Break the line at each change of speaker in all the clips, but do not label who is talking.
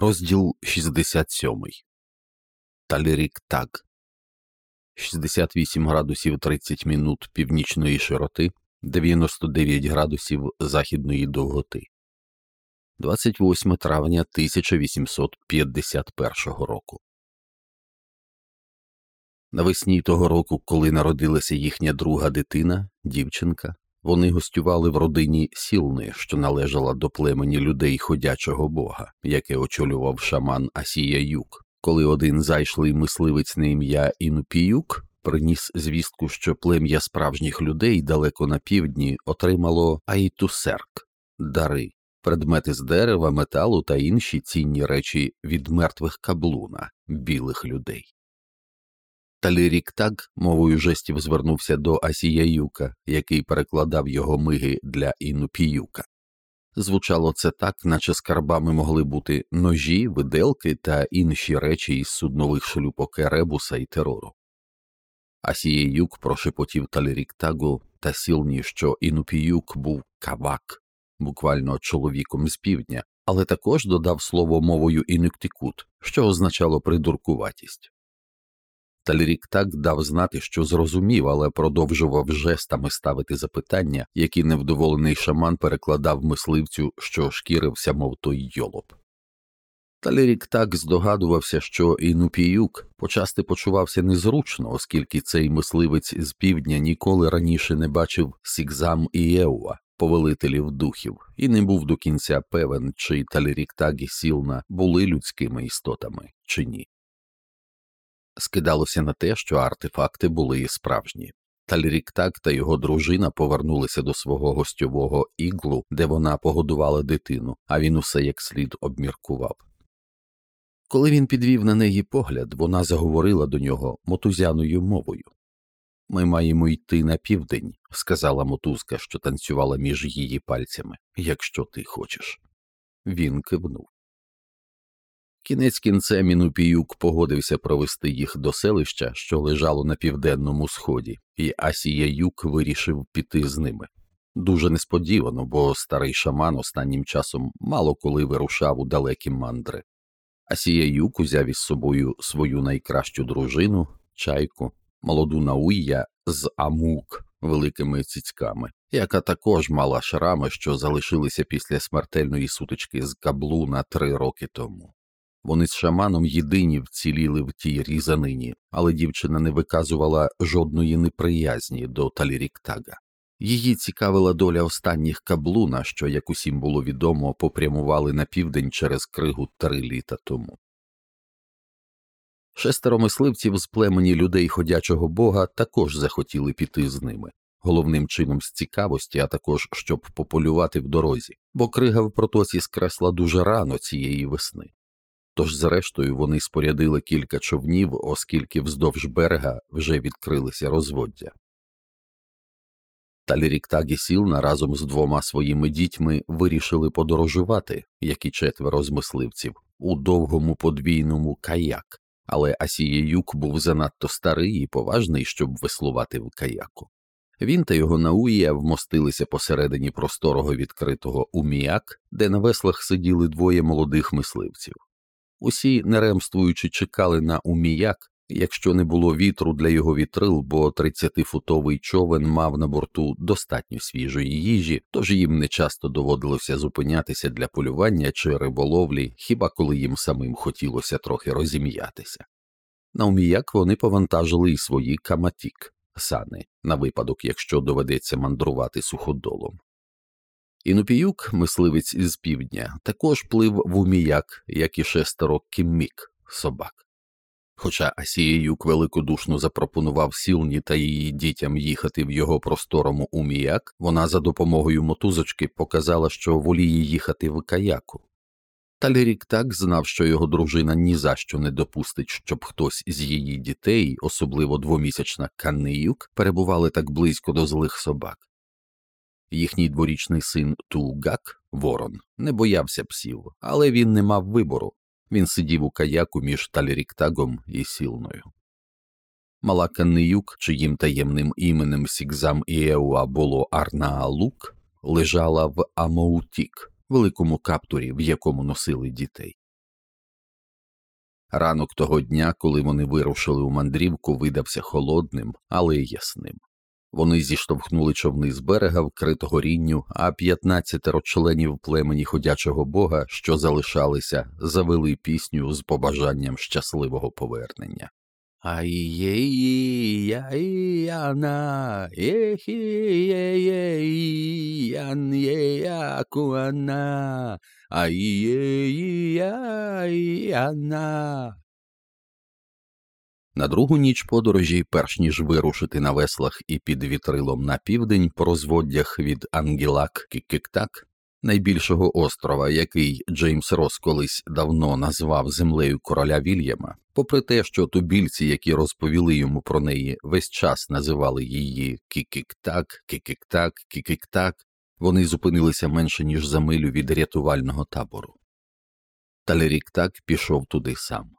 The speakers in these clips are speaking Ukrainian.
Розділ 67. Талірік Так 68 градусів 30 минут північної широти, 99 градусів західної довготи. 28 травня 1851 року. Навесні того року, коли народилася їхня друга дитина, дівчинка, вони гостювали в родині Сілни, що належала до племені людей ходячого бога, яке очолював шаман Асія Юк. Коли один зайшлий мисливець на ім'я Інупіюк приніс звістку, що плем'я справжніх людей далеко на півдні отримало Айтусерк дари, предмети з дерева, металу та інші цінні речі від мертвих каблуна, білих людей. Талірік так мовою жестів звернувся до Асіяюка, який перекладав його миги для Інупіюка. Звучало це так, наче скарбами могли бути ножі, виделки та інші речі із суднових шлюпок Еребуса і терору. Асіяюк прошепотів Таліріктагу та сілні, що Інупіюк був кавак, буквально чоловіком з півдня, але також додав слово мовою інуктикут, що означало придуркуватість. Талірік так дав знати, що зрозумів, але продовжував жестами ставити запитання, які невдоволений шаман перекладав мисливцю, що шкірився, мов той йолоп. Талірік так здогадувався, що Інупіюк почасти почувався незручно, оскільки цей мисливець з півдня ніколи раніше не бачив Сігзам і Єуа, повелителів духів, і не був до кінця певен, чи Талірік так і Сілна були людськими істотами чи ні скидалося на те, що артефакти були справжні. Таліріктак та його дружина повернулися до свого гостьового іглу, де вона погодувала дитину, а він усе як слід обміркував. Коли він підвів на неї погляд, вона заговорила до нього мотузяною мовою. Ми маємо йти на південь, сказала мотузка, що танцювала між її пальцями, якщо ти хочеш. Він кивнув. Кінець кінцем Інупіюк погодився провести їх до селища, що лежало на південному сході, і Асія Юк вирішив піти з ними. Дуже несподівано, бо старий шаман останнім часом мало коли вирушав у далекі мандри. Асія Юк узяв із собою свою найкращу дружину, чайку, молоду науя з Амук великими цицьками, яка також мала шрами, що залишилися після смертельної сутички з каблуна три роки тому. Вони з шаманом єдині вціліли в тій різанині, але дівчина не виказувала жодної неприязні до Таліріктага. Її цікавила доля останніх каблуна, що, як усім було відомо, попрямували на південь через кригу три літа тому. Шестеро мисливців з племені людей ходячого бога також захотіли піти з ними, головним чином з цікавості, а також щоб пополювати в дорозі, бо крига в протоці скресла дуже рано цієї весни. Тож, зрештою, вони спорядили кілька човнів, оскільки вздовж берега вже відкрилися розводдя. Таліріктагі Сілна разом з двома своїми дітьми вирішили подорожувати, як і четверо з мисливців, у довгому подвійному каяк, але Асієюк був занадто старий і поважний, щоб веслувати в каяку. Він та його науя вмостилися посередині просторого відкритого уміяк, де на веслах сиділи двоє молодих мисливців. Усі, не ремствуючи, чекали на уміяк, якщо не було вітру для його вітрил, бо 30-футовий човен мав на борту достатньо свіжої їжі, тож їм не часто доводилося зупинятися для полювання чи риболовлі, хіба коли їм самим хотілося трохи розім'ятися. На уміяк вони повантажили й свої каматік сани, на випадок, якщо доведеться мандрувати суходолом. Інупіюк, мисливець із півдня, також плив в уміяк, як і шестеро кіммік собак. Хоча Асієюк великодушно запропонував сілні та її дітям їхати в його просторому уміяк, вона за допомогою мотузочки показала, що воліє їхати в каяку. Талерік так знав, що його дружина ні за що не допустить, щоб хтось з її дітей, особливо двомісячна Канниюк, перебували так близько до злих собак. Їхній дворічний син Тугак, Ворон, не боявся псів, але він не мав вибору він сидів у каяку між Таліріктагом і Сілною. Мала Канниюк, чиїм таємним іменем Сігзам Іеуа було Арнаалук, лежала в Амоутік, великому каптурі, в якому носили дітей. Ранок того дня, коли вони вирушили у мандрівку, видався холодним, але ясним. Вони зіштовхнули човни з берега, вкритого рінню, а п'ятнадцятеро членів племені ходячого бога, що залишалися, завели пісню з побажанням щасливого повернення. Ай-є-яна, єхі-є-є-ян-є-якуана, ай-є-яна. На другу ніч подорожі, перш ніж вирушити на веслах і під вітрилом на південь по розводдях від Ангілак Кікіктак, найбільшого острова, який Джеймс Рос колись давно назвав землею короля Вільяма, попри те, що тубільці, які розповіли йому про неї, весь час називали її Кікіктак, Кікіктак, Кікіктак, вони зупинилися менше ніж за милю від рятувального табору. Талеріктак пішов туди сам.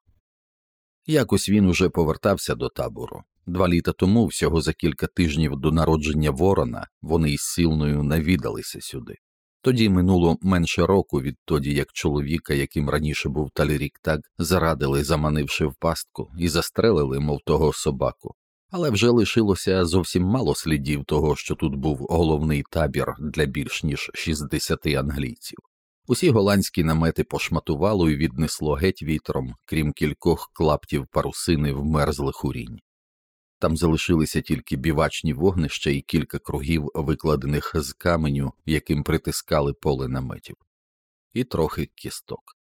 Якось він уже повертався до табору. Два літа тому, всього за кілька тижнів до народження Ворона, вони із силною навідалися сюди. Тоді минуло менше року відтоді, як чоловіка, яким раніше був Талірік так, зарадили, заманивши в пастку, і застрелили, мов того собаку. Але вже лишилося зовсім мало слідів того, що тут був головний табір для більш ніж 60 англійців. Усі голландські намети пошматувало і віднесло геть вітром, крім кількох клаптів парусини вмерзлих урінь. Там залишилися тільки бівачні вогнища і кілька кругів, викладених з каменю, яким притискали поле наметів, і трохи кісток.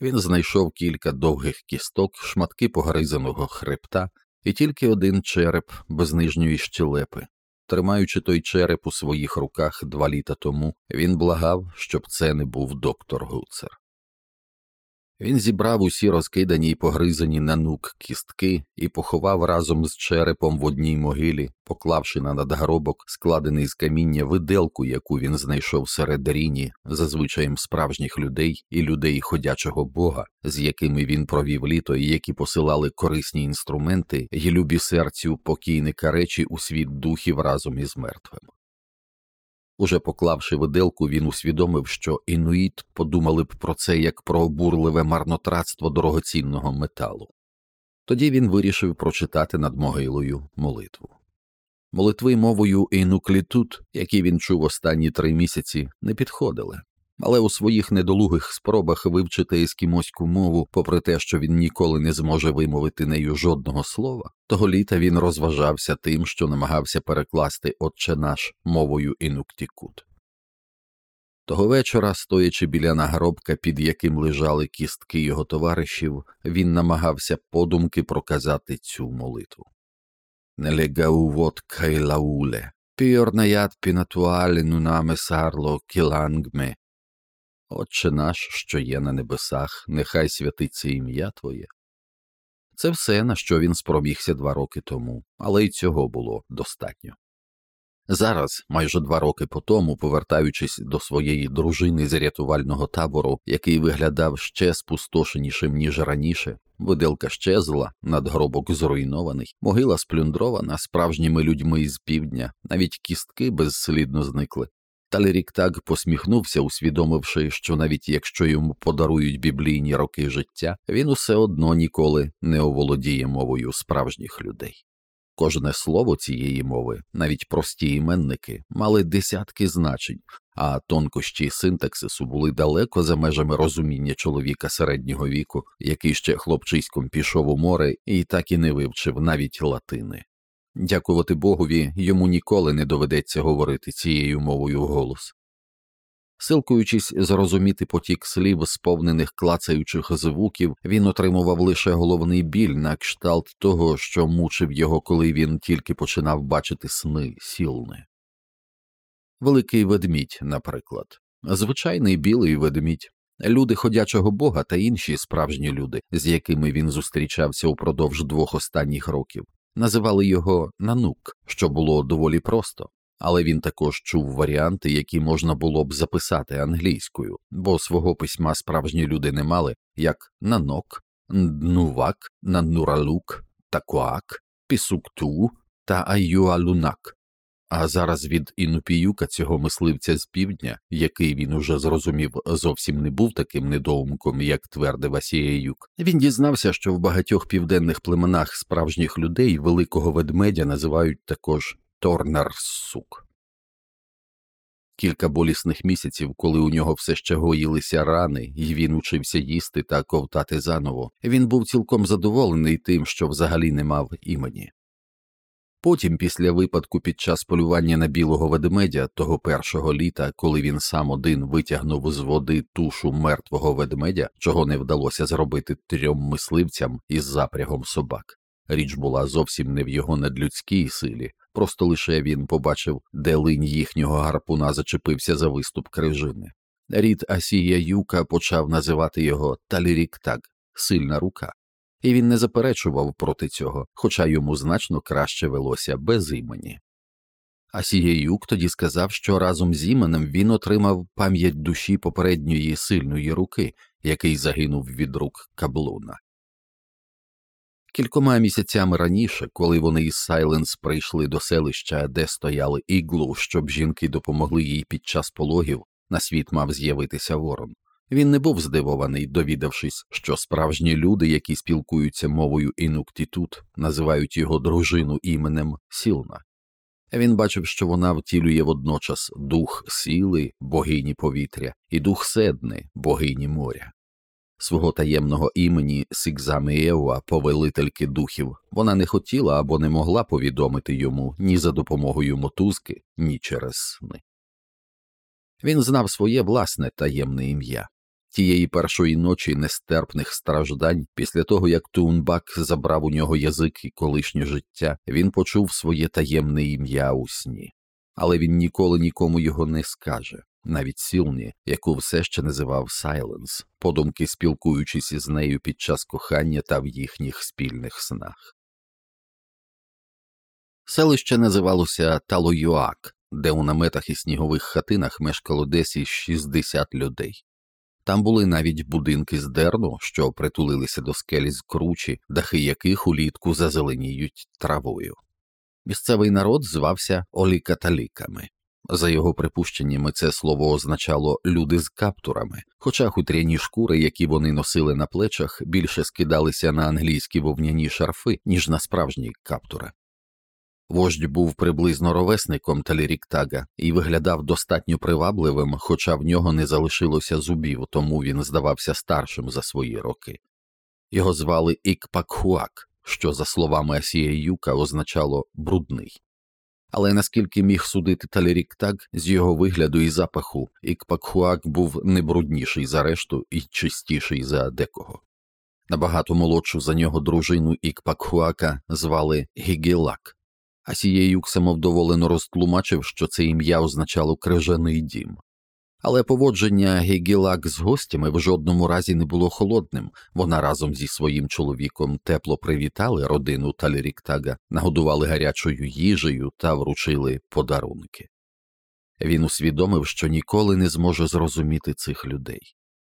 Він знайшов кілька довгих кісток, шматки погризаного хребта і тільки один череп без нижньої щелепи, Тримаючи той череп у своїх руках два літа тому, він благав, щоб це не був доктор Гуцер. Він зібрав усі розкидані й погризані на нук кістки і поховав разом з черепом в одній могилі, поклавши на надгробок, складений з каміння виделку, яку він знайшов серед ріні, зазвичаєм справжніх людей і людей ходячого бога, з якими він провів літо і які посилали корисні інструменти й любі серцю покійника речі у світ духів разом із мертвим. Уже поклавши виделку, він усвідомив, що інуїт подумали б про це як про обурливе марнотратство дорогоцінного металу. Тоді він вирішив прочитати над могилою молитву. Молитви мовою інуклітут, які він чув останні три місяці, не підходили але у своїх недолугих спробах вивчити ескімоську мову, попри те, що він ніколи не зможе вимовити нею жодного слова, того літа він розважався тим, що намагався перекласти Отче наш мовою інуктікут. Того вечора, стоячи біля нагробка, під яким лежали кістки його товаришів, він намагався подумки проказати цю молитву. Нелегаувот кайлауле, піорнаят пінатуале нунаме сарло кілангме, Отче наш, що є на небесах, нехай святиться ім'я Твоє. Це все, на що він спромігся два роки тому, але й цього було достатньо. Зараз, майже два роки по тому, повертаючись до своєї дружини з рятувального табору, який виглядав ще спустошенішим, ніж раніше, виделка щезла, надгробок зруйнований, могила сплюндрована справжніми людьми із півдня, навіть кістки безслідно зникли, Талерік так посміхнувся, усвідомивши, що навіть якщо йому подарують біблійні роки життя, він усе одно ніколи не оволодіє мовою справжніх людей. Кожне слово цієї мови, навіть прості іменники, мали десятки значень, а тонкощі синтаксису були далеко за межами розуміння чоловіка середнього віку, який ще хлопчиськом пішов у море і так і не вивчив навіть латини. Дякувати Богові, йому ніколи не доведеться говорити цією мовою вголос. Силкуючись зрозуміти потік слів, сповнених клацаючих звуків, він отримував лише головний біль на кшталт того, що мучив його, коли він тільки починав бачити сни сілни. Великий ведмідь, наприклад, звичайний білий ведмідь, люди ходячого бога та інші справжні люди, з якими він зустрічався упродовж двох останніх років, Називали його нанук, що було доволі просто, але він також чув варіанти, які можна було б записати англійською, бо свого письма справжні люди не мали, як нанок, днувак, нануралук, такуак, пісукту та аюалунак. А зараз від інупіюка цього мисливця з півдня, який він уже зрозумів зовсім не був таким недоумком, як твердив Асіяюк, він дізнався, що в багатьох південних племенах справжніх людей великого ведмедя називають також Торнар-сук. Кілька болісних місяців, коли у нього все ще гоїлися рани, і він учився їсти та ковтати заново, він був цілком задоволений тим, що взагалі не мав імені. Потім, після випадку під час полювання на білого ведмедя того першого літа, коли він сам один витягнув з води тушу мертвого ведмедя, чого не вдалося зробити трьом мисливцям із запрягом собак, річ була зовсім не в його надлюдській силі, просто лише він побачив, де линь їхнього гарпуна зачепився за виступ крижини. Рід Асія Юка почав називати його Таліріктаг. Сильна рука і він не заперечував проти цього, хоча йому значно краще велося без імені. А Сієюк тоді сказав, що разом з іменем він отримав пам'ять душі попередньої сильної руки, який загинув від рук каблуна. Кількома місяцями раніше, коли вони із Сайленс прийшли до селища, де стояли іглу, щоб жінки допомогли їй під час пологів, на світ мав з'явитися ворон. Він не був здивований, довідавшись, що справжні люди, які спілкуються мовою інуктітут, називають його дружину іменем Сілна. Він бачив, що вона втілює водночас дух сіли, богині повітря, і дух седни, богині моря. Свого таємного імені Сікзамієва, повелительки духів, вона не хотіла або не могла повідомити йому ні за допомогою мотузки, ні через сни. Він знав своє власне таємне ім'я. Тієї першої ночі нестерпних страждань, після того як Тунбак забрав у нього язик і колишнє життя, він почув своє таємне ім'я у сні, але він ніколи нікому його не скаже, навіть Сілні, яку все ще називав Сайленс, подумки спілкуючись із нею під час кохання та в їхніх спільних снах. Селище називалося Талоюак, де у наметах і снігових хатинах мешкало десь із 60 людей. Там були навіть будинки з дерну, що притулилися до скелі з кручі, дахи яких улітку зазеленіють травою. Місцевий народ звався олікаталіками. За його припущеннями, це слово означало люди з каптурами, хоча хутряні шкури, які вони носили на плечах, більше скидалися на англійські вовняні шарфи, ніж на справжні каптури. Вождь був приблизно ровесником Таліріктага і виглядав достатньо привабливим, хоча в нього не залишилося зубів, тому він здавався старшим за свої роки. Його звали Ікпакхуак, що, за словами Асія Юка, означало брудний. Але наскільки міг судити Таліріктаг, з його вигляду і запаху, Ікпакхуак був не брудніший за решту і чистіший за декого. Набагато молодшу за нього дружину Ікпакхуака звали Гігілак. Асієюк самовдоволено розтлумачив, що це ім'я означало крижаний дім. Але поводження Гегілак з гостями в жодному разі не було холодним, вона разом зі своїм чоловіком тепло привітали родину Таліріктага, нагодували гарячою їжею та вручили подарунки. Він усвідомив, що ніколи не зможе зрозуміти цих людей.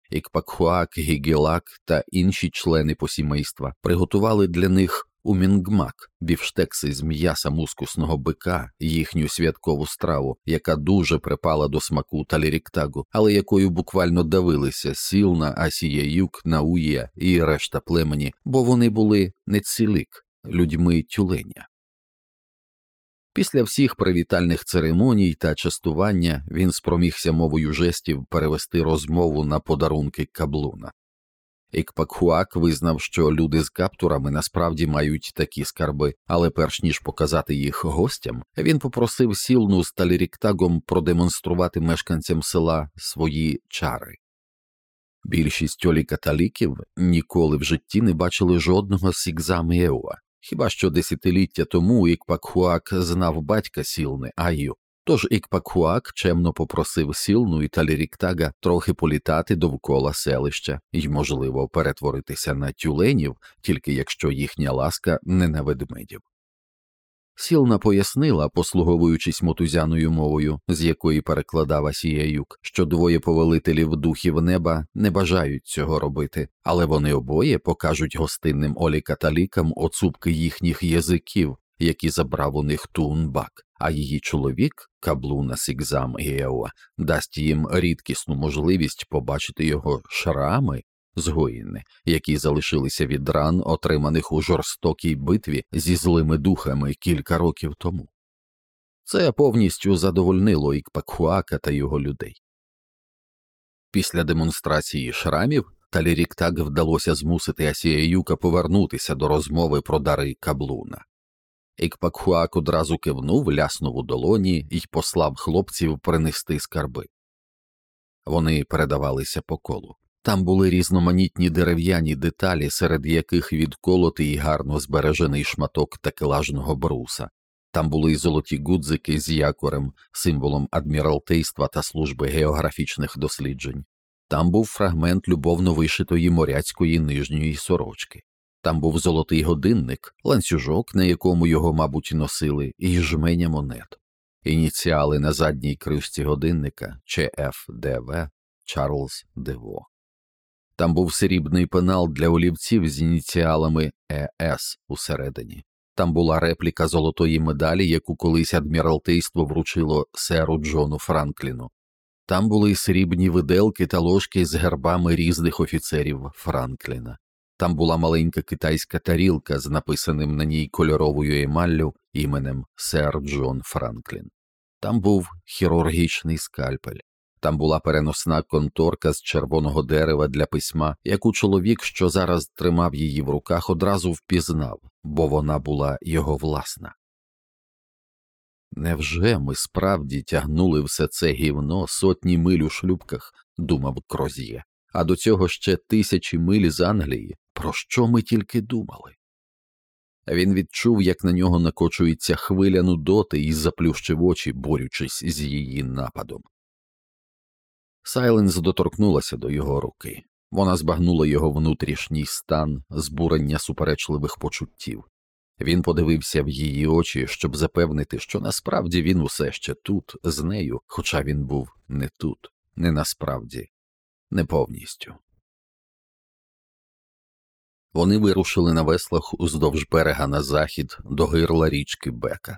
Ікпакхуак, Гігілак та інші члени посімейства приготували для них у Мінгмак, бівштекси з м'яса мускусного бика, їхню святкову страву, яка дуже припала до смаку таліріктагу, але якою буквально давилися Сілна, Асія Юк, Науя і решта племені, бо вони були не цілик, людьми тюленя. Після всіх привітальних церемоній та частування він спромігся мовою жестів перевести розмову на подарунки каблуна. Ікпакхуак визнав, що люди з каптурами насправді мають такі скарби, але перш ніж показати їх гостям, він попросив сілну з таліріктагом продемонструвати мешканцям села свої чари. Більшість олікаталіків ніколи в житті не бачили жодного сікзаміеуа, хіба що десятиліття тому Ікпакхуак знав батька сілни Аю, Тож Ікпакхуак чемно попросив сілну і таліріктага трохи політати довкола селища і, можливо, перетворитися на тюленів, тільки якщо їхня ласка не на ведмедів. Сілна пояснила, послуговуючись мотузяною мовою, з якої перекладав Асіяюк, що двоє повелителів духів неба не бажають цього робити, але вони обоє покажуть гостинним олікаталікам оцупки їхніх язиків, які забрав у них Тунбак а її чоловік, Каблуна Сігзам Геоа, дасть їм рідкісну можливість побачити його шрами згоїни, які залишилися від ран, отриманих у жорстокій битві зі злими духами кілька років тому. Це повністю задовольнило Ікпакхуака та його людей. Після демонстрації шрамів Таліріктак вдалося змусити Асіяюка повернутися до розмови про дари каблуна. Ікпакхуак одразу кивнув, ляснув у долоні і послав хлопців принести скарби. Вони передавалися по колу. Там були різноманітні дерев'яні деталі, серед яких відколотий і гарно збережений шматок такелажного бруса. Там були й золоті гудзики з якорем, символом адміралтейства та служби географічних досліджень. Там був фрагмент любовно вишитої моряцької нижньої сорочки. Там був золотий годинник, ланцюжок, на якому його, мабуть, носили, і жменя монет. Ініціали на задній кришці годинника ЧФДВ Чарльз Дево. Там був срібний пенал для олівців з ініціалами ЕС усередині. Там була репліка золотої медалі, яку колись адміралтейство вручило серу Джону Франкліну. Там були срібні виделки та ложки з гербами різних офіцерів Франкліна. Там була маленька китайська тарілка з написаним на ній кольоровою емаллю іменем Сер Джон Франклін. Там був хірургічний скальпель. Там була переносна конторка з червоного дерева для письма, яку чоловік, що зараз тримав її в руках, одразу впізнав, бо вона була його власна. Невже ми справді тягнули все це гівно сотні миль у шлюбках, думав Кроз'є, а до цього ще тисячі миль з Англії, про що ми тільки думали? Він відчув, як на нього накочується хвиля нудоти і заплющив очі, борючись з її нападом. Сайленс доторкнулася до його руки. Вона збагнула його внутрішній стан, збурення суперечливих почуттів. Він подивився в її очі, щоб запевнити, що насправді він усе ще тут, з нею, хоча він був не тут, не насправді, не повністю. Вони вирушили на веслах уздовж берега на захід до гирла річки Бека.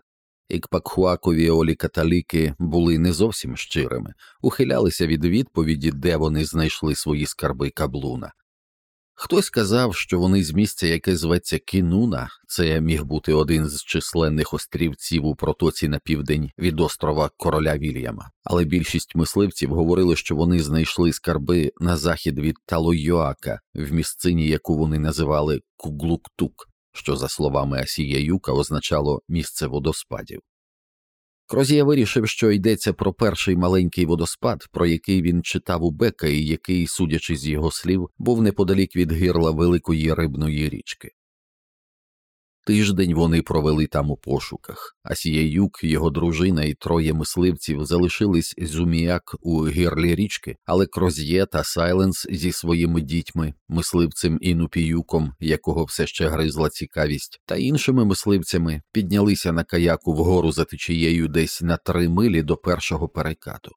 Ікпакхуакові Олі каталіки були не зовсім щирими, ухилялися від відповіді, де вони знайшли свої скарби каблуна. Хтось казав, що вони з місця, яке зветься Кінуна, це міг бути один з численних острівців у протоці на південь від острова Короля Вільяма, але більшість мисливців говорили, що вони знайшли скарби на захід від Талойоака, в місцині, яку вони називали Куглуктук що, за словами Асія Юка, означало місце водоспадів. Крозія вирішив, що йдеться про перший маленький водоспад, про який він читав у Бека і який, судячи з його слів, був неподалік від гирла великої рибної річки. Тиждень вони провели там у пошуках, а Сіяюк, його дружина і троє мисливців залишились зуміяк у гірлі річки, але Кроз'є та Сайленс зі своїми дітьми, мисливцем і нупіюком, якого все ще гризла цікавість, та іншими мисливцями піднялися на каяку вгору за течією десь на три милі до першого перекату.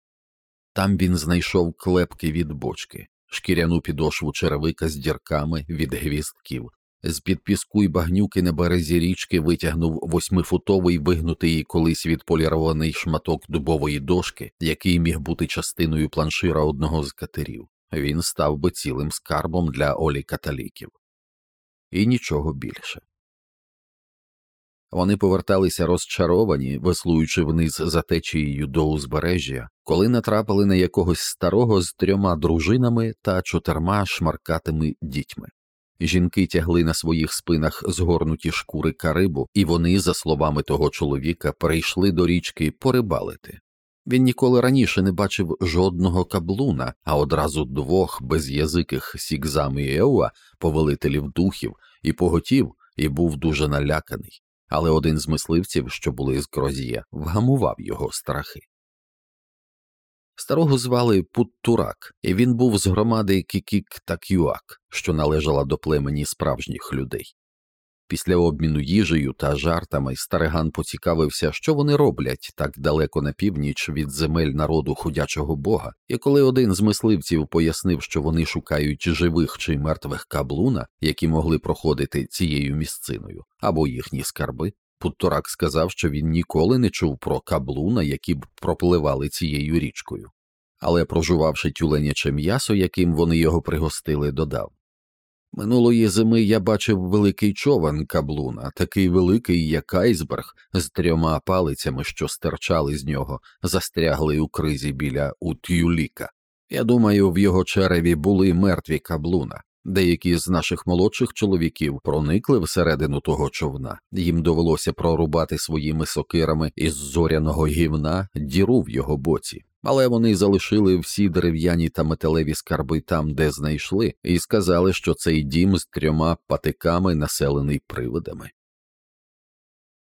Там він знайшов клепки від бочки, шкіряну підошву черевика з дірками від гвістків, з під піску й багнюки на березі річки витягнув восьмифутовий вигнутий колись відполірований шматок дубової дошки, який міг бути частиною планшира одного з катерів. Він став би цілим скарбом для Олі каталіків. І нічого більше. Вони поверталися розчаровані, веслуючи вниз за течією до узбережжя, коли натрапили на якогось старого з трьома дружинами та чотирма шмаркатими дітьми. Жінки тягли на своїх спинах згорнуті шкури карибу, і вони, за словами того чоловіка, перейшли до річки порибалити. Він ніколи раніше не бачив жодного каблуна, а одразу двох без'язиких сікзам і Еуа, повелителів духів, і поготів, і був дуже наляканий. Але один з мисливців, що були з Кроз'є, вгамував його страхи. Старого звали Путтурак, і він був з громади Кікік та Кюак, що належала до племені справжніх людей. Після обміну їжею та жартами стариган поцікавився, що вони роблять так далеко на північ від земель народу ходячого бога, і коли один з мисливців пояснив, що вони шукають живих чи мертвих каблуна, які могли проходити цією місциною, або їхні скарби, Путторак сказав, що він ніколи не чув про каблуна, які б пропливали цією річкою, але, прожувавши тюленяче м'ясо, яким вони його пригостили, додав Минулої зими я бачив великий човен каблуна, такий великий, як айсберг, з трьома палицями, що стирчали з нього, застрягли у кризі біля Утюліка. Я думаю, в його череві були мертві каблуна. Деякі з наших молодших чоловіків проникли всередину того човна, їм довелося прорубати своїми сокирами із зоряного гівна діру в його боці, але вони залишили всі дерев'яні та металеві скарби там, де знайшли, і сказали, що цей дім з трьома патиками населений привидами.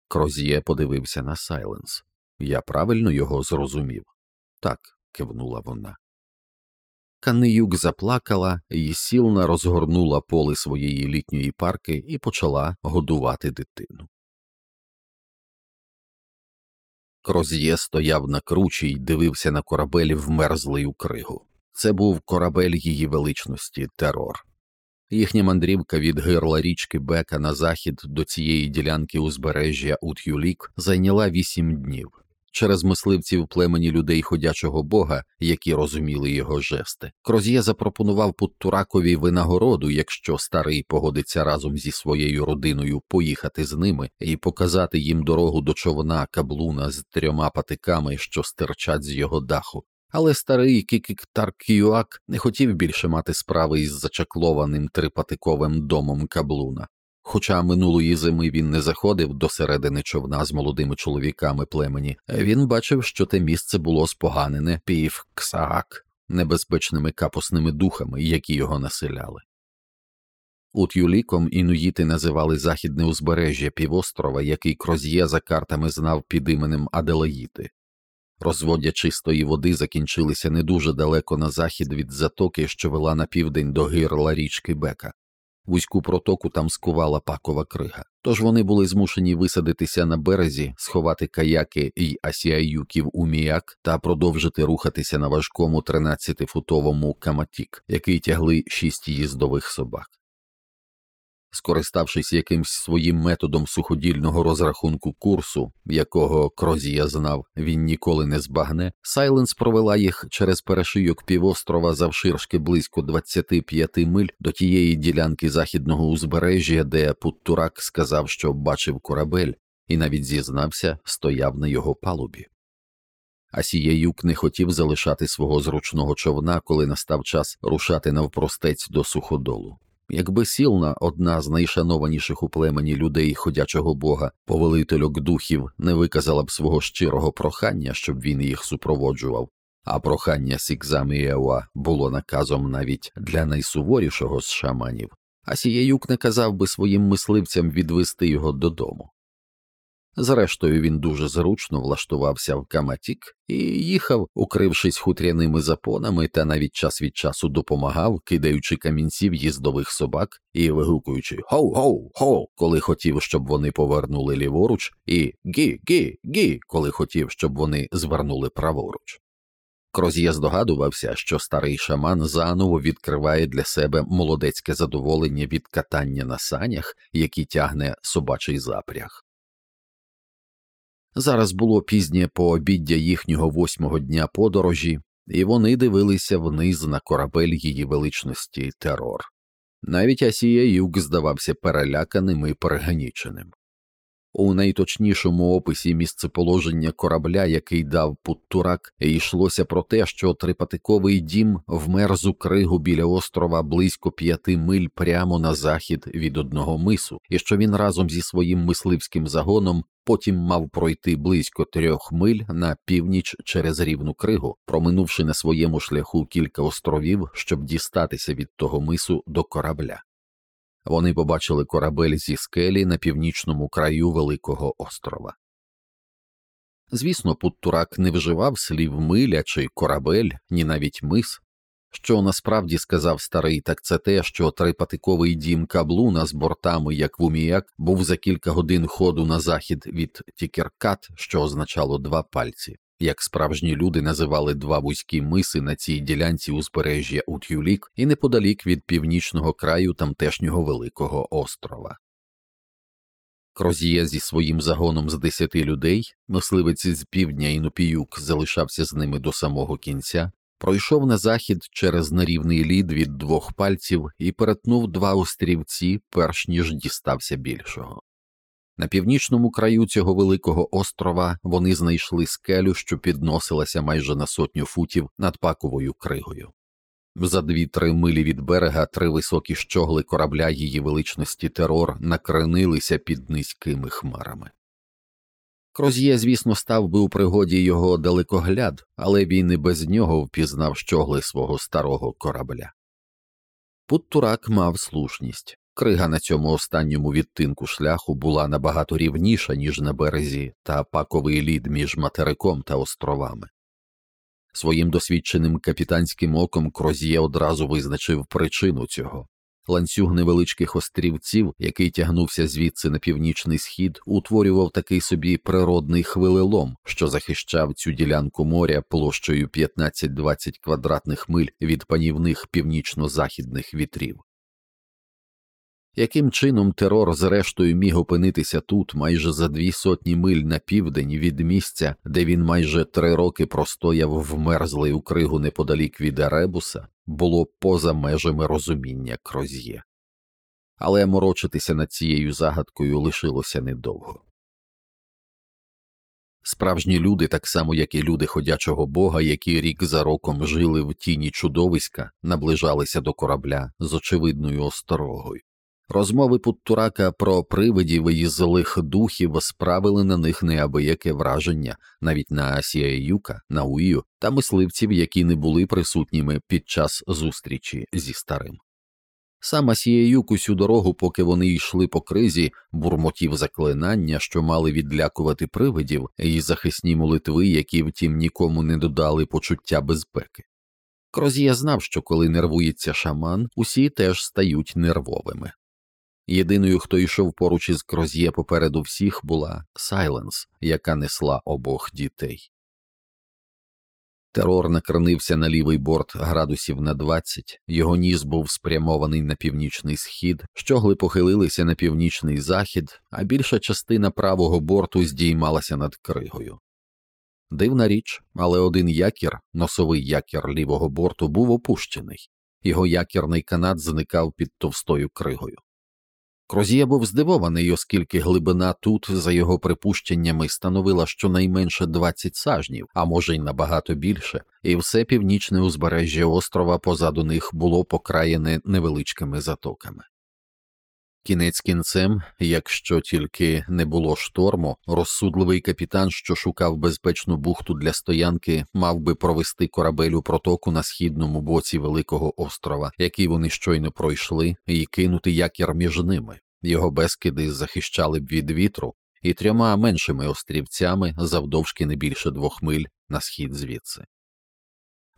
Кроз'є подивився на Сайленс. Я правильно його зрозумів. Так, кивнула вона. Каниюк заплакала, і сілна розгорнула поле своєї літньої парки і почала годувати дитину. Кроз'є стояв на кручі й дивився на корабель вмерзлий у кригу. Це був корабель її величності терор. Їхня мандрівка від гирла річки Бека на захід до цієї ділянки узбережжя Утюлік зайняла вісім днів через мисливців племені людей ходячого бога, які розуміли його жести. Кроз'є запропонував Путтуракові винагороду, якщо старий погодиться разом зі своєю родиною поїхати з ними і показати їм дорогу до човна каблуна з трьома патиками, що стирчать з його даху. Але старий Кікіктар-Кюак не хотів більше мати справи із зачаклованим трипатиковим домом каблуна. Хоча минулої зими він не заходив до середини човна з молодими чоловіками племені, він бачив, що те місце було споганене пів ксаак небезпечними капосними духами, які його населяли. Утюліком інуїти називали західне узбережжя півострова, який Кроз'є за картами знав під іменем Аделаїти. Розводдя чистої води закінчилися не дуже далеко на захід від затоки, що вела на південь до гирла річки Бека. Вузьку протоку там скувала пакова крига, тож вони були змушені висадитися на березі, сховати каяки й асіаюків у міяк та продовжити рухатися на важкому 13-футовому каматік, який тягли шість їздових собак. Скориставшись якимсь своїм методом суходільного розрахунку курсу, якого Крозія знав, він ніколи не збагне, Сайленс провела їх через перешийок півострова завширшки близько 25 миль до тієї ділянки західного узбережжя, де Путтурак сказав, що бачив корабель, і навіть зізнався, стояв на його палубі. Асієюк не хотів залишати свого зручного човна, коли настав час рушати навпростець до суходолу. Якби сілна, одна з найшанованіших у племені людей ходячого бога, повелительок духів, не виказала б свого щирого прохання, щоб він їх супроводжував, а прохання Сікзамієва було наказом навіть для найсуворішого з шаманів, а сієюк не казав би своїм мисливцям відвести його додому. Зрештою, він дуже зручно влаштувався в Каматік і їхав, укрившись хутряними запонами, та навіть час від часу допомагав, кидаючи камінці в їздових собак і вигукуючи Хоу-хоу-хоу, коли хотів, щоб вони повернули ліворуч, і гі-гі-гі, коли хотів, щоб вони звернули праворуч. Кроз'є здогадувався, що старий шаман заново відкриває для себе молодецьке задоволення від катання на санях, які тягне собачий запряг. Зараз було пізнє пообіддя їхнього восьмого дня подорожі, і вони дивилися вниз на корабель її величності терор. Навіть Асія Юг здавався переляканим і переганіченим. У найточнішому описі місцеположення корабля, який дав Путтурак, йшлося про те, що трипатиковий дім вмерз у кригу біля острова близько п'яти миль прямо на захід від одного мису, і що він разом зі своїм мисливським загоном потім мав пройти близько трьох миль на північ через рівну кригу, проминувши на своєму шляху кілька островів, щоб дістатися від того мису до корабля. Вони побачили корабель зі скелі на північному краю Великого острова. Звісно, Путтурак не вживав слів миля чи корабель, ні навіть мис. Що насправді сказав старий, так це те, що трипатиковий дім каблуна з бортами, як в Уміяк, був за кілька годин ходу на захід від Тікеркат, що означало два пальці як справжні люди називали два вузькі миси на цій ділянці узбережжя Утюлік і неподалік від північного краю тамтешнього великого острова. Крозіє зі своїм загоном з десяти людей, мисливець з півдня і Нупіюк залишався з ними до самого кінця, пройшов на захід через нерівний лід від двох пальців і перетнув два острівці, перш ніж дістався більшого. На північному краю цього великого острова вони знайшли скелю, що підносилася майже на сотню футів над паковою кригою. За дві-три милі від берега три високі щогли корабля її величності терор накренилися під низькими хмарами. Кроз'є, звісно, став би у пригоді його далекогляд, але він і без нього впізнав щогли свого старого корабля. Путтурак мав слушність. Крига на цьому останньому відтинку шляху була набагато рівніша, ніж на березі, та паковий лід між материком та островами. Своїм досвідченим капітанським оком Кроз'є одразу визначив причину цього. Ланцюг невеличких острівців, який тягнувся звідси на північний схід, утворював такий собі природний хвилелом, що захищав цю ділянку моря площею 15-20 квадратних миль від панівних північно-західних вітрів. Яким чином терор зрештою міг опинитися тут майже за дві сотні миль на південь від місця, де він майже три роки простояв вмерзлий у кригу неподалік від Аребуса, було поза межами розуміння Кроз'є. Але морочитися над цією загадкою лишилося недовго. Справжні люди, так само як і люди ходячого бога, які рік за роком жили в тіні чудовиська, наближалися до корабля з очевидною осторогою. Розмови Путтурака про привидів і злих духів справили на них неабияке враження, навіть на Асія Юка, на Уію та мисливців, які не були присутніми під час зустрічі зі старим. Сам Асіяюк усю дорогу, поки вони йшли по кризі, бурмотів заклинання, що мали відлякувати привидів, і захисні молитви, які втім нікому не додали почуття безпеки. Крозія знав, що коли нервується шаман, усі теж стають нервовими. Єдиною, хто йшов поруч із Кроз'є попереду всіх, була Сайленс, яка несла обох дітей. Терор накренився на лівий борт градусів на 20, його ніс був спрямований на північний схід, щогли похилилися на північний захід, а більша частина правого борту здіймалася над кригою. Дивна річ, але один якір, носовий якір лівого борту, був опущений, його якірний канат зникав під товстою кригою. Крозія був здивований, оскільки глибина тут, за його припущеннями, становила щонайменше 20 сажнів, а може й набагато більше, і все північне узбережжя острова позаду них було покраєне невеличкими затоками. Кінець кінцем, якщо тільки не було шторму, розсудливий капітан, що шукав безпечну бухту для стоянки, мав би провести корабель у протоку на східному боці великого острова, який вони щойно пройшли, і кинути якір між ними. Його безкиди захищали б від вітру і трьома меншими острівцями завдовжки не більше двох миль на схід звідси.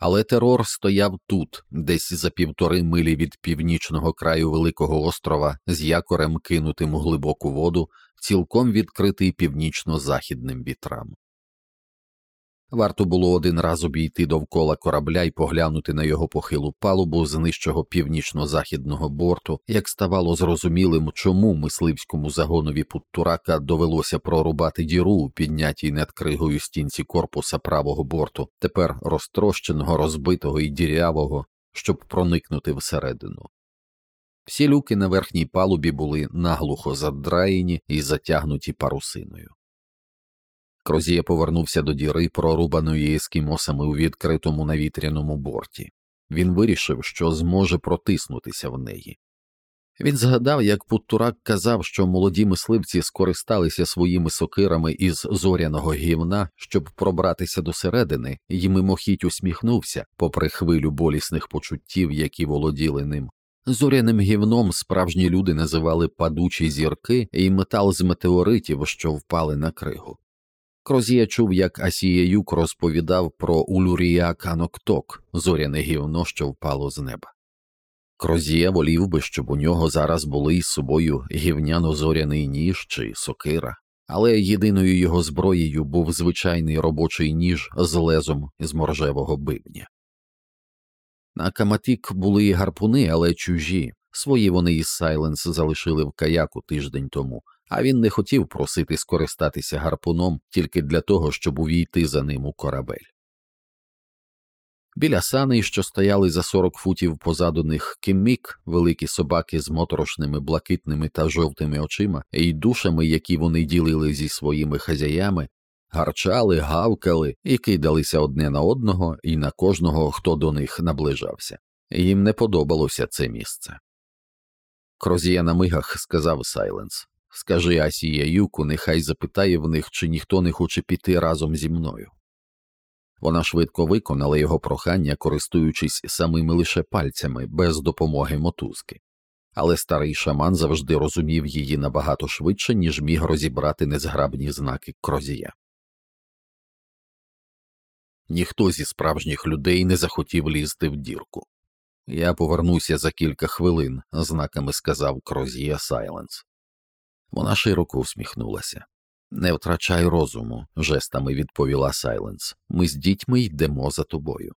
Але терор стояв тут, десь за півтори милі від північного краю Великого острова, з якорем кинутим у глибоку воду, цілком відкритий північно-західним вітрам. Варто було один раз обійти довкола корабля і поглянути на його похилу палубу з нижчого північно-західного борту, як ставало зрозумілим, чому мисливському загонові Путтурака довелося прорубати діру у піднятій над кригою стінці корпуса правого борту, тепер розтрощеного, розбитого і дірявого, щоб проникнути всередину. Всі люки на верхній палубі були наглухо задраєні і затягнуті парусиною. Крозія повернувся до діри, прорубаної ескімосами у відкритому навітряному борті. Він вирішив, що зможе протиснутися в неї. Він згадав, як Путтурак казав, що молоді мисливці скористалися своїми сокирами із зоряного гівна, щоб пробратися до середини, і мимохідь усміхнувся, попри хвилю болісних почуттів, які володіли ним. Зоряним гівном справжні люди називали падучі зірки і метал з метеоритів, що впали на кригу. Крозія чув, як Асія Юк розповідав про Улюрія Канокток, зоряне гівно, що впало з неба. Крозія волів би, щоб у нього зараз були із собою гівняно-зоряний ніж чи сокира, але єдиною його зброєю був звичайний робочий ніж з лезом з моржевого бивня. На Каматік були гарпуни, але чужі, свої вони із Сайленс залишили в каяку тиждень тому, а він не хотів просити скористатися гарпуном тільки для того, щоб увійти за ним у корабель. Біля саней, що стояли за 40 футів позаду них кіммік, великі собаки з моторошними блакитними та жовтими очима і душами, які вони ділили зі своїми хазяями, гарчали, гавкали і кидалися одне на одного і на кожного, хто до них наближався. Їм не подобалося це місце. Крозія на мигах сказав Сайленс Скажи Асія Юку, нехай запитає в них, чи ніхто не хоче піти разом зі мною. Вона швидко виконала його прохання, користуючись самими лише пальцями, без допомоги мотузки, але старий шаман завжди розумів її набагато швидше, ніж міг розібрати незграбні знаки крозія. Ніхто зі справжніх людей не захотів лізти в дірку. Я повернуся за кілька хвилин, знаками сказав Крозія Сайленс. Вона широко усміхнулася. Не втрачай розуму, жестами відповіла Сайленс. Ми з дітьми йдемо за тобою.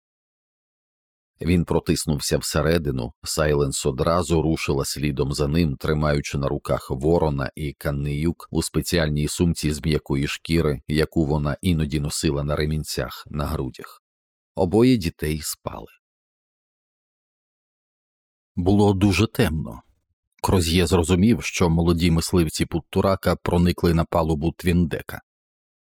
Він протиснувся всередину, Сайленс одразу рушила слідом за ним, тримаючи на руках ворона і канниюк у спеціальній сумці з м'якої шкіри, яку вона іноді носила на ремінцях на грудях. Обоє дітей спали. Було дуже темно. Кроз'є зрозумів, що молоді мисливці Путтурака проникли на палубу Твіндека.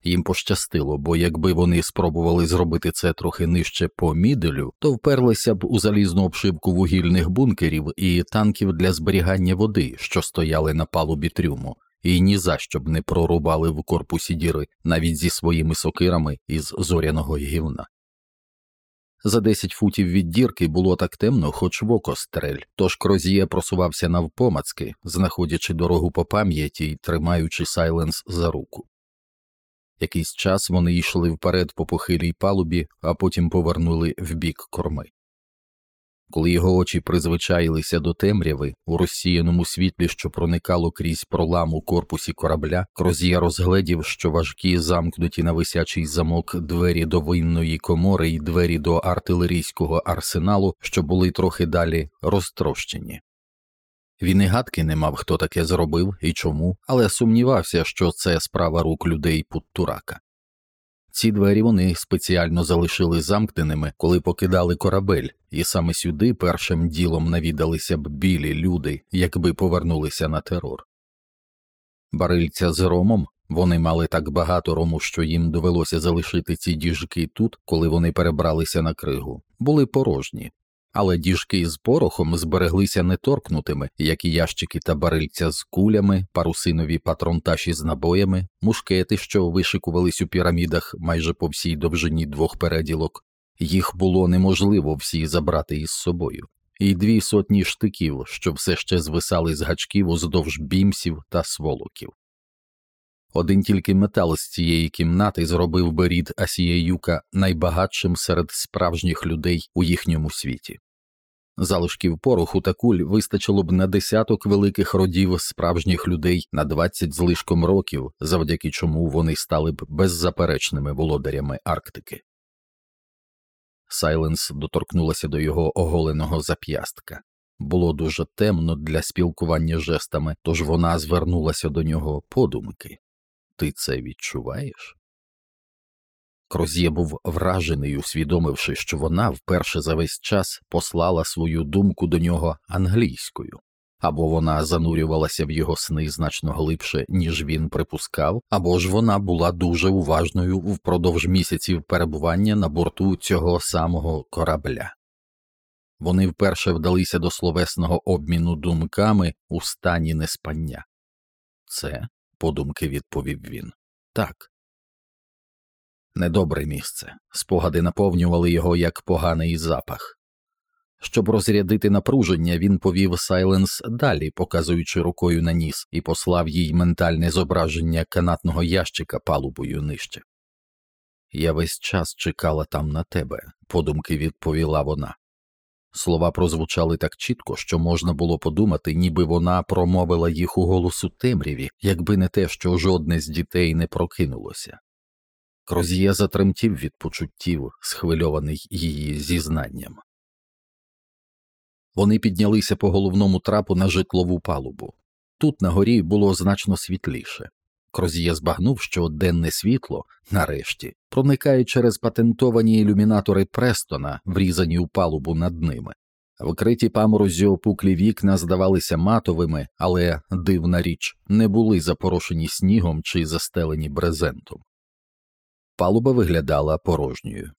Їм пощастило, бо якби вони спробували зробити це трохи нижче по міделю, то вперлися б у залізну обшивку вугільних бункерів і танків для зберігання води, що стояли на палубі трюму, і ні за що б не прорубали в корпусі діри навіть зі своїми сокирами із зоряного гівна. За десять футів від дірки було так темно, хоч в око стрель, тож Крозіє просувався навпомацки, знаходячи дорогу по пам'яті й тримаючи Сайленс за руку. Якийсь час вони йшли вперед по похилій палубі, а потім повернули в бік корми. Коли його очі призвичаїлися до темряви, у розсіяному світлі, що проникало крізь пролам у корпусі корабля, Крозія розгледів, що важкі замкнуті на висячий замок двері до винної комори і двері до артилерійського арсеналу, що були трохи далі розтрощені. Він і гадки не мав, хто таке зробив і чому, але сумнівався, що це справа рук людей Путтурака. Ці двері вони спеціально залишили замкненими, коли покидали корабель, і саме сюди першим ділом навідалися б білі люди, якби повернулися на терор. Барильця з ромом вони мали так багато рому, що їм довелося залишити ці діжки тут, коли вони перебралися на кригу, були порожні, але діжки з порохом збереглися неторкнутими, як і ящики та барильця з кулями, парусинові патронташі з набоями, мушкети, що вишикувались у пірамідах майже по всій довжині двох переділок. Їх було неможливо всі забрати із собою, і дві сотні штиків, що все ще звисали з гачків уздовж бімсів та сволоків. Один тільки метал з цієї кімнати зробив би рід Асієюка найбагатшим серед справжніх людей у їхньому світі. Залишків пороху та куль вистачило б на десяток великих родів справжніх людей на двадцять злишком років, завдяки чому вони стали б беззаперечними володарями Арктики. Сайленс доторкнулася до його оголеного зап'ястка. Було дуже темно для спілкування жестами, тож вона звернулася до нього подумки Ти це відчуваєш? Кроз'є був вражений, усвідомивши, що вона вперше за весь час послала свою думку до нього англійською, або вона занурювалася в його сни значно глибше, ніж він припускав, або ж вона була дуже уважною впродовж місяців перебування на борту цього самого корабля. Вони вперше вдалися до словесного обміну думками у стані неспання. Це, подумки відповів він, так. Недобре місце, спогади наповнювали його як поганий запах. Щоб розрядити напруження, він повів Сайленс далі, показуючи рукою на ніс, і послав їй ментальне зображення канатного ящика палубою нижче. Я весь час чекала там на тебе, подумки відповіла вона. Слова прозвучали так чітко, що можна було подумати, ніби вона промовила їх у голосу темряві, якби не те, що жодне з дітей не прокинулося. Кроз'є затремтів від почуттів, схвильований її зізнанням. Вони піднялися по головному трапу на житлову палубу. Тут на горі було значно світліше. Крозіє збагнув, що денне світло, нарешті, проникає через патентовані ілюмінатори Престона, врізані у палубу над ними. Вкриті паморозі опуклі вікна здавалися матовими, але, дивна річ, не були запорошені снігом чи застелені брезентом. Палуба виглядала порожньою.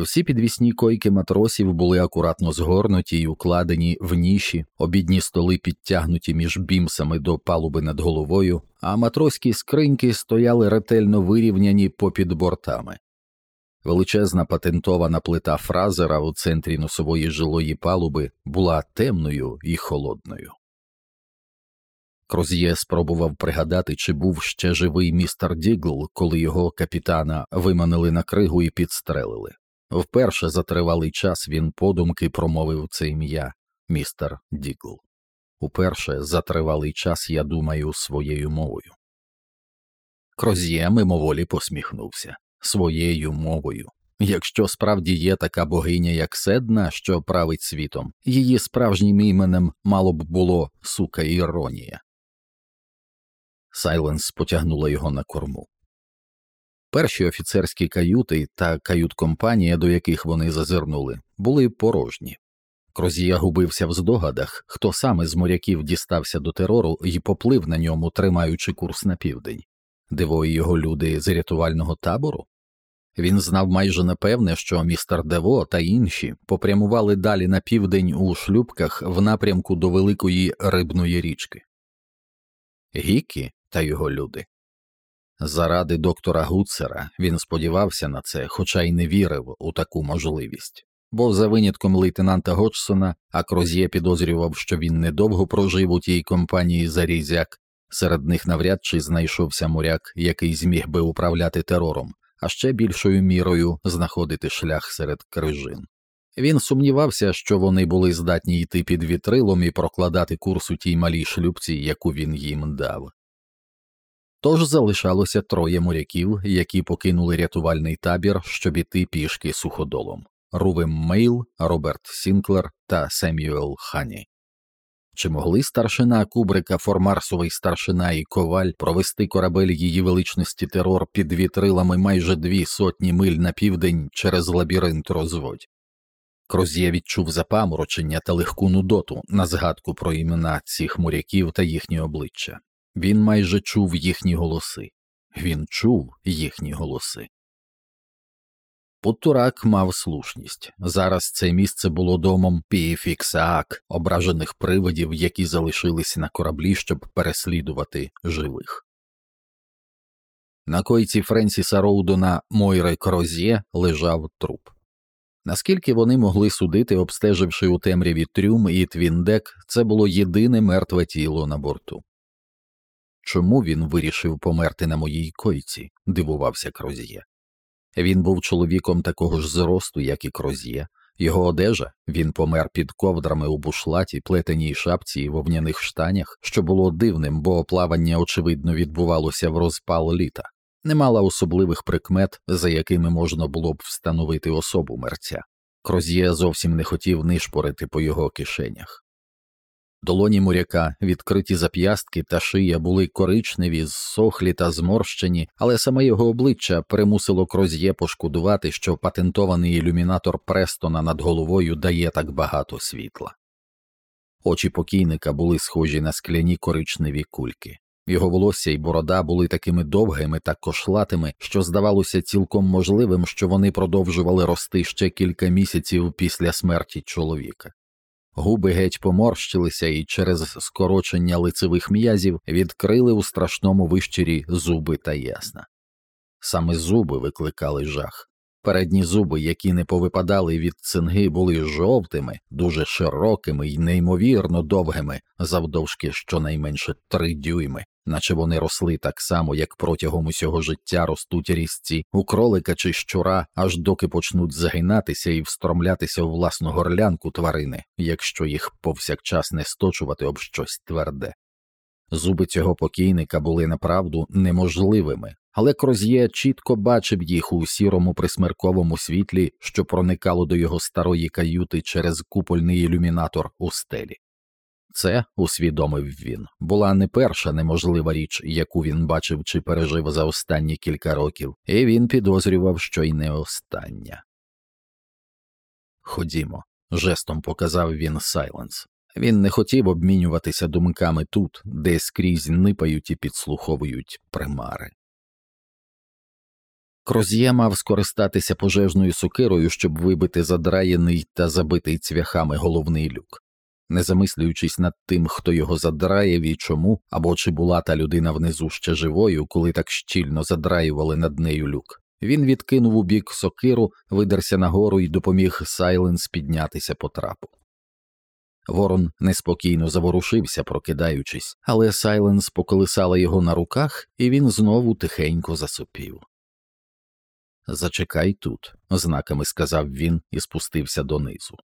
Всі підвісні койки матросів були акуратно згорнуті й укладені в ніші, обідні столи підтягнуті між бімсами до палуби над головою, а матроські скриньки стояли ретельно вирівняні попід бортами. Величезна патентована плита фразера у центрі носової жилої палуби була темною і холодною. Кроз'є спробував пригадати, чи був ще живий містер Дігл, коли його капітана виманили на кригу і підстрелили. Вперше за тривалий час він подумки промовив це ім'я містер Дігл. Уперше за тривалий час я думаю своєю мовою. Кроз'є мимоволі посміхнувся своєю мовою. Якщо справді є така богиня, як Седна, що править світом, її справжнім іменем мало б було сука іронія. Сайленс потягнула його на корму. Перші офіцерські каюти та кают-компанія, до яких вони зазирнули, були порожні. Крозія губився в здогадах, хто саме з моряків дістався до терору і поплив на ньому, тримаючи курс на південь, дивої його люди з рятувального табору. Він знав майже напевне, що містер Дево та інші попрямували далі на південь у шлюбках в напрямку до великої рибної річки. Гікі та його люди. Заради доктора Гуцера він сподівався на це, хоча й не вірив у таку можливість, бо за винятком лейтенанта Годжсона, а Кроз'є підозрював, що він недовго прожив у тій компанії Зарізяк, серед них навряд чи знайшовся моряк, який зміг би управляти терором, а ще більшою мірою знаходити шлях серед крижин. Він сумнівався, що вони були здатні йти під вітрилом і прокладати курс у тій малій шлюбці, яку він їм дав. Тож залишалося троє моряків, які покинули рятувальний табір, щоб іти пішки суходолом Рувем Мейл, Роберт Сінклер та Семюел Хані. Чи могли старшина Кубрика, формарсовий старшина і коваль провести корабель її величності терор під вітрилами майже дві сотні миль на південь через лабіринт розводь? Кроз'є відчув запаморочення та легку нудоту на згадку про імена цих моряків та їхні обличчя. Він майже чув їхні голоси, він чув їхні голоси. Путтурак мав слушність зараз це місце було домом Піфіксаак, ображених привидів, які залишились на кораблі, щоб переслідувати живих. На койці Френсіса Роудона Мойре Кроз'є лежав труп. Наскільки вони могли судити, обстеживши у темряві трюм і твіндек, це було єдине мертве тіло на борту. Чому він вирішив померти на моїй койці? дивувався Кроз'є. Він був чоловіком такого ж зросту, як і Кроз'є. Його одежа він помер під ковдрами у бушлаті, плетеній шапці і вовняних штанях, що було дивним, бо плавання, очевидно, відбувалося в розпал літа, не мала особливих прикмет, за якими можна було б встановити особу мерця. Кроз'є зовсім не хотів нишпорити по його кишенях. Долоні моряка, відкриті зап'ястки та шия були коричневі, зсохлі та зморщені, але саме його обличчя примусило Кроз'є пошкодувати, що патентований ілюмінатор Престона над головою дає так багато світла. Очі покійника були схожі на скляні коричневі кульки. Його волосся й борода були такими довгими та кошлатими, що здавалося цілком можливим, що вони продовжували рости ще кілька місяців після смерті чоловіка. Губи геть поморщилися і через скорочення лицевих м'язів відкрили у страшному вищирі зуби та ясна. Саме зуби викликали жах. Передні зуби, які не повипадали від цинги, були жовтими, дуже широкими і неймовірно довгими, завдовжки щонайменше три дюйми, наче вони росли так само, як протягом усього життя ростуть різці у кролика чи щура, аж доки почнуть загинатися і встромлятися у власну горлянку тварини, якщо їх повсякчас не сточувати об щось тверде. Зуби цього покійника були направду неможливими, але Кроз'є чітко бачив їх у сірому присмерковому світлі, що проникало до його старої каюти через купольний ілюмінатор у стелі. Це, усвідомив він, була не перша неможлива річ, яку він бачив чи пережив за останні кілька років, і він підозрював, що й не остання. Ходімо, жестом показав він Сайленс. Він не хотів обмінюватися думками тут, де скрізь нипають і підслуховують примари. Кроз'є мав скористатися пожежною сокирою, щоб вибити задраєний та забитий цвяхами головний люк. Не замислюючись над тим, хто його задраєв і чому, або чи була та людина внизу ще живою, коли так щільно задраювали над нею люк, він відкинув у бік сокиру, видерся нагору і допоміг Сайленс піднятися по трапу. Ворон неспокійно заворушився, прокидаючись, але Сайленс поколисала його на руках, і він знову тихенько засопів. Зачекай тут, знаками сказав він і спустився донизу.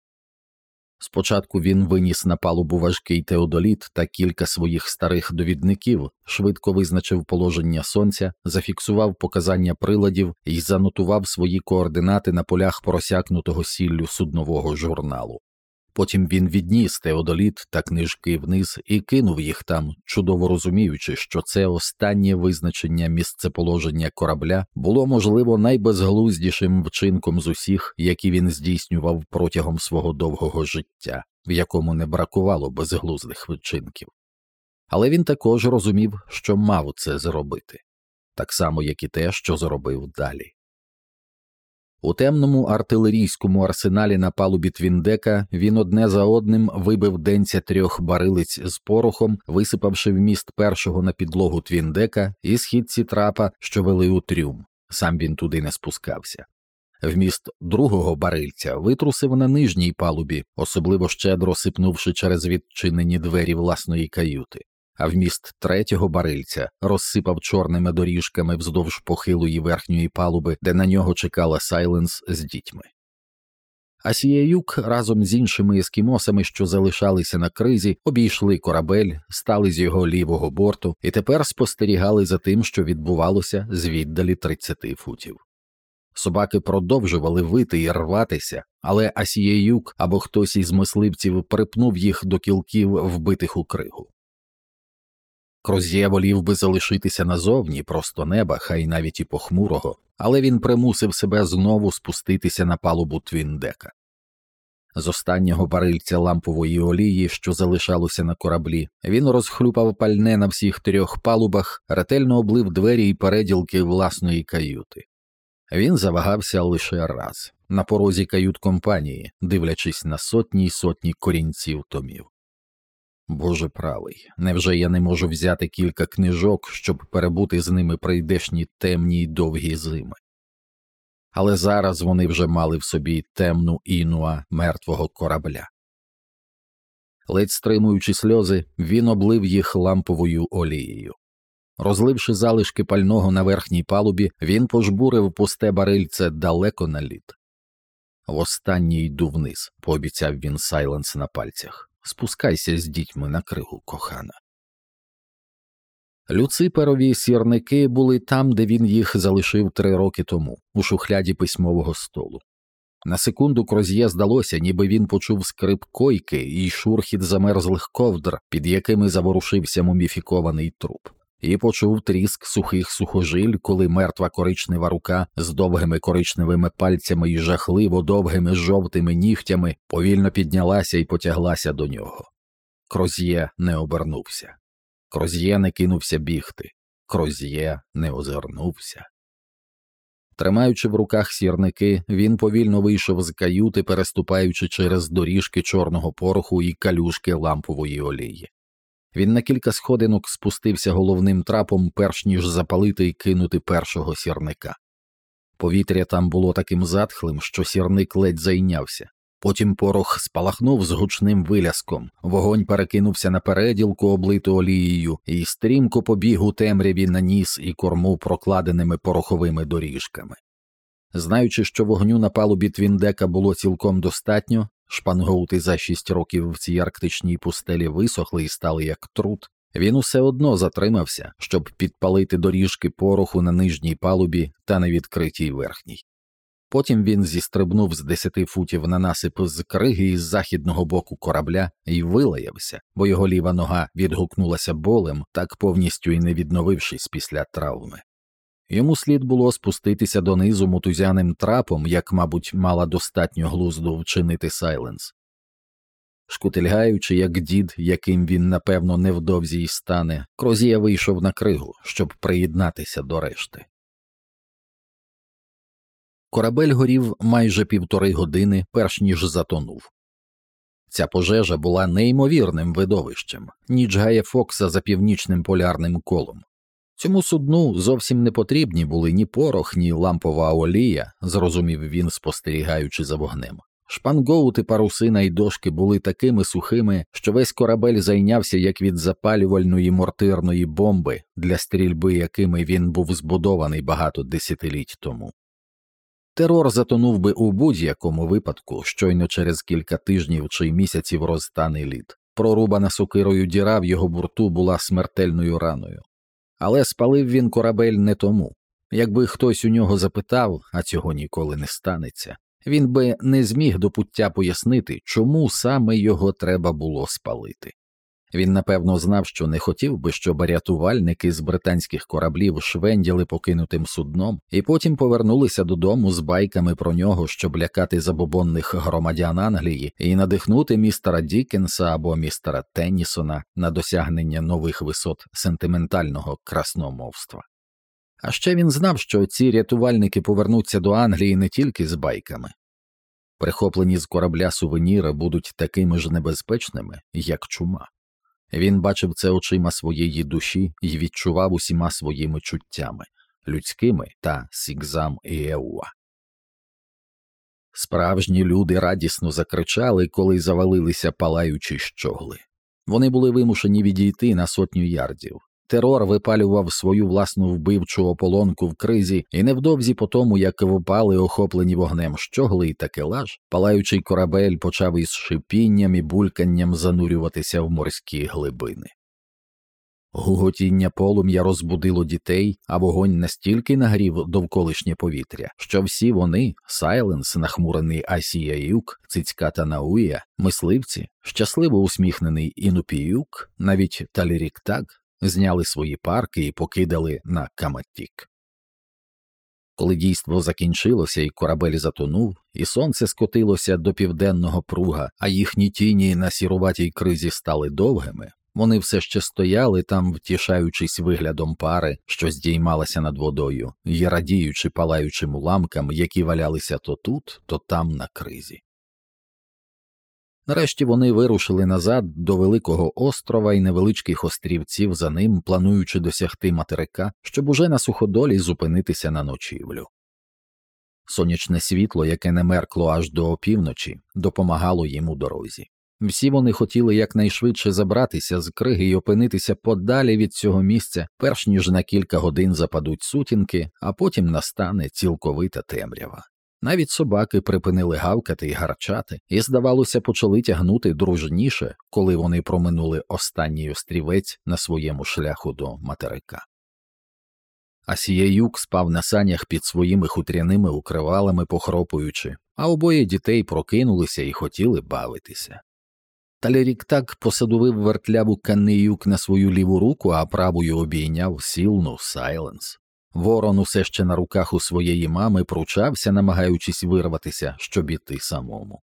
Спочатку він виніс на палубу важкий теодоліт та кілька своїх старих довідників, швидко визначив положення сонця, зафіксував показання приладів і занотував свої координати на полях просякнутого сіллю суднового журналу. Потім він відніс теодоліт та книжки вниз і кинув їх там, чудово розуміючи, що це останнє визначення місцеположення корабля було, можливо, найбезглуздішим вчинком з усіх, які він здійснював протягом свого довгого життя, в якому не бракувало безглуздих вчинків. Але він також розумів, що мав це зробити, так само, як і те, що зробив далі. У темному артилерійському арсеналі на палубі Твіндека він одне за одним вибив денця трьох барилиць з порохом, висипавши вміст першого на підлогу Твіндека і східці трапа, що вели у трюм. Сам він туди не спускався. Вміст другого барильця витрусив на нижній палубі, особливо щедро сипнувши через відчинені двері власної каюти а вміст третього барильця розсипав чорними доріжками вздовж похилої верхньої палуби, де на нього чекала Сайленс з дітьми. Асіяюк разом з іншими ескімосами, що залишалися на кризі, обійшли корабель, стали з його лівого борту і тепер спостерігали за тим, що відбувалося з віддалі 30 футів. Собаки продовжували вити і рватися, але Асіяюк або хтось із мисливців припнув їх до кілків, вбитих у кригу. Кроз'є волів би залишитися назовні, просто неба, хай навіть і похмурого, але він примусив себе знову спуститися на палубу Твіндека. З останнього барильця лампової олії, що залишалося на кораблі, він розхлюпав пальне на всіх трьох палубах, ретельно облив двері і переділки власної каюти. Він завагався лише раз на порозі кают компанії, дивлячись на сотні й сотні корінців томів. Боже правий, невже я не можу взяти кілька книжок, щоб перебути з ними прийдешні темні й довгі зими? Але зараз вони вже мали в собі темну інуа мертвого корабля. Ледь стримуючи сльози, він облив їх ламповою олією. Розливши залишки пального на верхній палубі, він пожбурив пусте барильце далеко на лід. Востаннє йду вниз, пообіцяв він Сайленс на пальцях. Спускайся з дітьми на кригу, кохана. Люциперові сірники були там, де він їх залишив три роки тому, у шухляді письмового столу. На секунду Кроз'є здалося, ніби він почув скрип койки і шурхіт замерзлих ковдр, під якими заворушився муміфікований труп, і почув тріск сухих сухожиль, коли мертва коричнева рука з довгими коричневими пальцями і жахливо довгими жовтими нігтями повільно піднялася і потяглася до нього. Кроз'є не обернувся. Кроз'є не кинувся бігти, Кроз'є не озирнувся. Тримаючи в руках сірники, він повільно вийшов з каюти, переступаючи через доріжки чорного пороху і калюшки лампової олії. Він на кілька сходинок спустився головним трапом, перш ніж запалити і кинути першого сірника. Повітря там було таким затхлим, що сірник ледь зайнявся. Потім порох спалахнув з гучним виляском, вогонь перекинувся на переділку, облиту олією, і стрімко побіг у темряві на ніс і корму прокладеними пороховими доріжками. Знаючи, що вогню на палубі Твіндека було цілком достатньо, шпангоути за шість років в цій арктичній пустелі висохли і стали як труд, він усе одно затримався, щоб підпалити доріжки пороху на нижній палубі та на відкритій верхній. Потім він зістрибнув з десяти футів на насип з криги із західного боку корабля і вилаявся, бо його ліва нога відгукнулася болем, так повністю і не відновившись після травми. Йому слід було спуститися донизу мотузяним трапом, як, мабуть, мала достатньо глузду вчинити Сайленс. Шкутильгаючи, як дід, яким він, напевно, невдовзі й стане, Крозія вийшов на кригу, щоб приєднатися до решти. Корабель горів майже півтори години, перш ніж затонув. Ця пожежа була неймовірним видовищем, ніч Гая Фокса за північним полярним колом. Цьому судну зовсім не потрібні були ні порох, ні лампова олія, зрозумів він, спостерігаючи за вогнем. Шпангоути, парусина й дошки були такими сухими, що весь корабель зайнявся як від запалювальної мортирної бомби, для стрільби якими він був збудований багато десятиліть тому. Терор затонув би у будь-якому випадку, щойно через кілька тижнів чи місяців розтане лід. Прорубана сокирою діра в його борту була смертельною раною. Але спалив він корабель не тому. Якби хтось у нього запитав, а цього ніколи не станеться, він би не зміг до пуття пояснити, чому саме його треба було спалити. Він напевно знав, що не хотів би, щоб рятувальники з британських кораблів швенділи покинутим судном, і потім повернулися додому з байками про нього, щоб лякати забобонних громадян Англії і надихнути містера Дікенса або містера Теннісона на досягнення нових висот сентиментального красномовства. А ще він знав, що ці рятувальники повернуться до Англії не тільки з байками. Прихоплені з корабля сувеніри будуть такими ж небезпечними, як чума. Він бачив це очима своєї душі і відчував усіма своїми чуттями людськими та сікзам і Еуа. Справжні люди радісно закричали, коли завалилися палаючі щогли. Вони були вимушені відійти на сотню ярдів. Терор випалював свою власну вбивчу ополонку в кризі, і невдовзі по тому, як впали охоплені вогнем щогли і такелаж, палаючий корабель почав із шипінням і бульканням занурюватися в морські глибини. Гуготіння полум'я розбудило дітей, а вогонь настільки нагрів довколишнє повітря, що всі вони, Сайленс, нахмурений Асія Юк, Цицька та Науя, мисливці, щасливо усміхнений Інупіюк, навіть Таліріктак, зняли свої парки і покидали на Каматік. Коли дійство закінчилося і корабель затонув, і сонце скотилося до південного пруга, а їхні тіні на сіруватій кризі стали довгими, вони все ще стояли там, втішаючись виглядом пари, що здіймалася над водою, і радіючи палаючим уламкам, які валялися то тут, то там на кризі. Нарешті вони вирушили назад до великого острова і невеличких острівців за ним, плануючи досягти материка, щоб уже на суходолі зупинитися на ночівлю. Сонячне світло, яке не меркло аж до опівночі, допомагало їм у дорозі. Всі вони хотіли якнайшвидше забратися з криги і опинитися подалі від цього місця, перш ніж на кілька годин западуть сутінки, а потім настане цілковита темрява. Навіть собаки припинили гавкати і гарчати, і, здавалося, почали тягнути дружніше, коли вони проминули останній острівець на своєму шляху до материка. Асіяюк спав на санях під своїми хутряними укривалами, похропуючи, а обоє дітей прокинулися і хотіли бавитися. Талерік так посадовив вертляву каниюк на свою ліву руку, а правою обійняв сілну Сайленс. Ворон усе ще на руках у своєї мами пручався, намагаючись вирватися, щоб іти самому.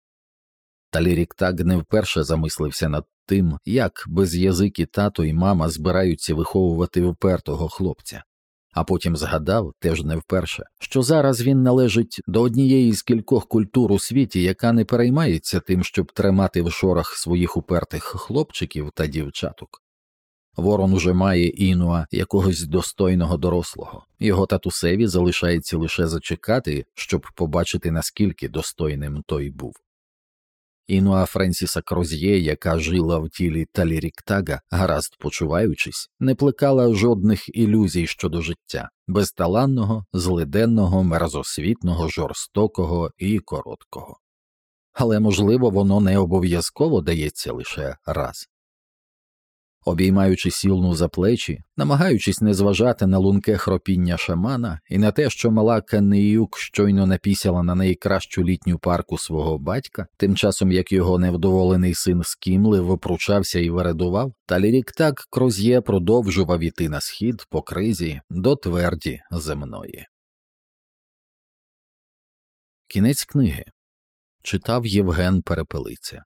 Талірік так не вперше замислився над тим, як без'язикі тато і мама збираються виховувати впертого хлопця, а потім згадав, теж не вперше, що зараз він належить до однієї з кількох культур у світі, яка не переймається тим, щоб тримати в шорах своїх упертих хлопчиків та дівчаток. Ворон уже має інуа якогось достойного дорослого, його татусеві залишається лише зачекати, щоб побачити, наскільки достойним той був. Інуа Френсіса Кроз'є, яка жила в тілі Таліріктага, гаразд почуваючись, не плекала жодних ілюзій щодо життя, безталанного, злиденного, мерзосвітного, жорстокого і короткого. Але, можливо, воно не обов'язково дається лише раз. Обіймаючи сілну за плечі, намагаючись не зважати на лунке хропіння шамана і на те, що мала Канеюк щойно напісяла на найкращу літню парку свого батька, тим часом як його невдоволений син Скімли випручався і вередував, та лірік-так Кроз'є продовжував іти на схід по кризі до тверді земної. Кінець книги читав Євген Перепелиця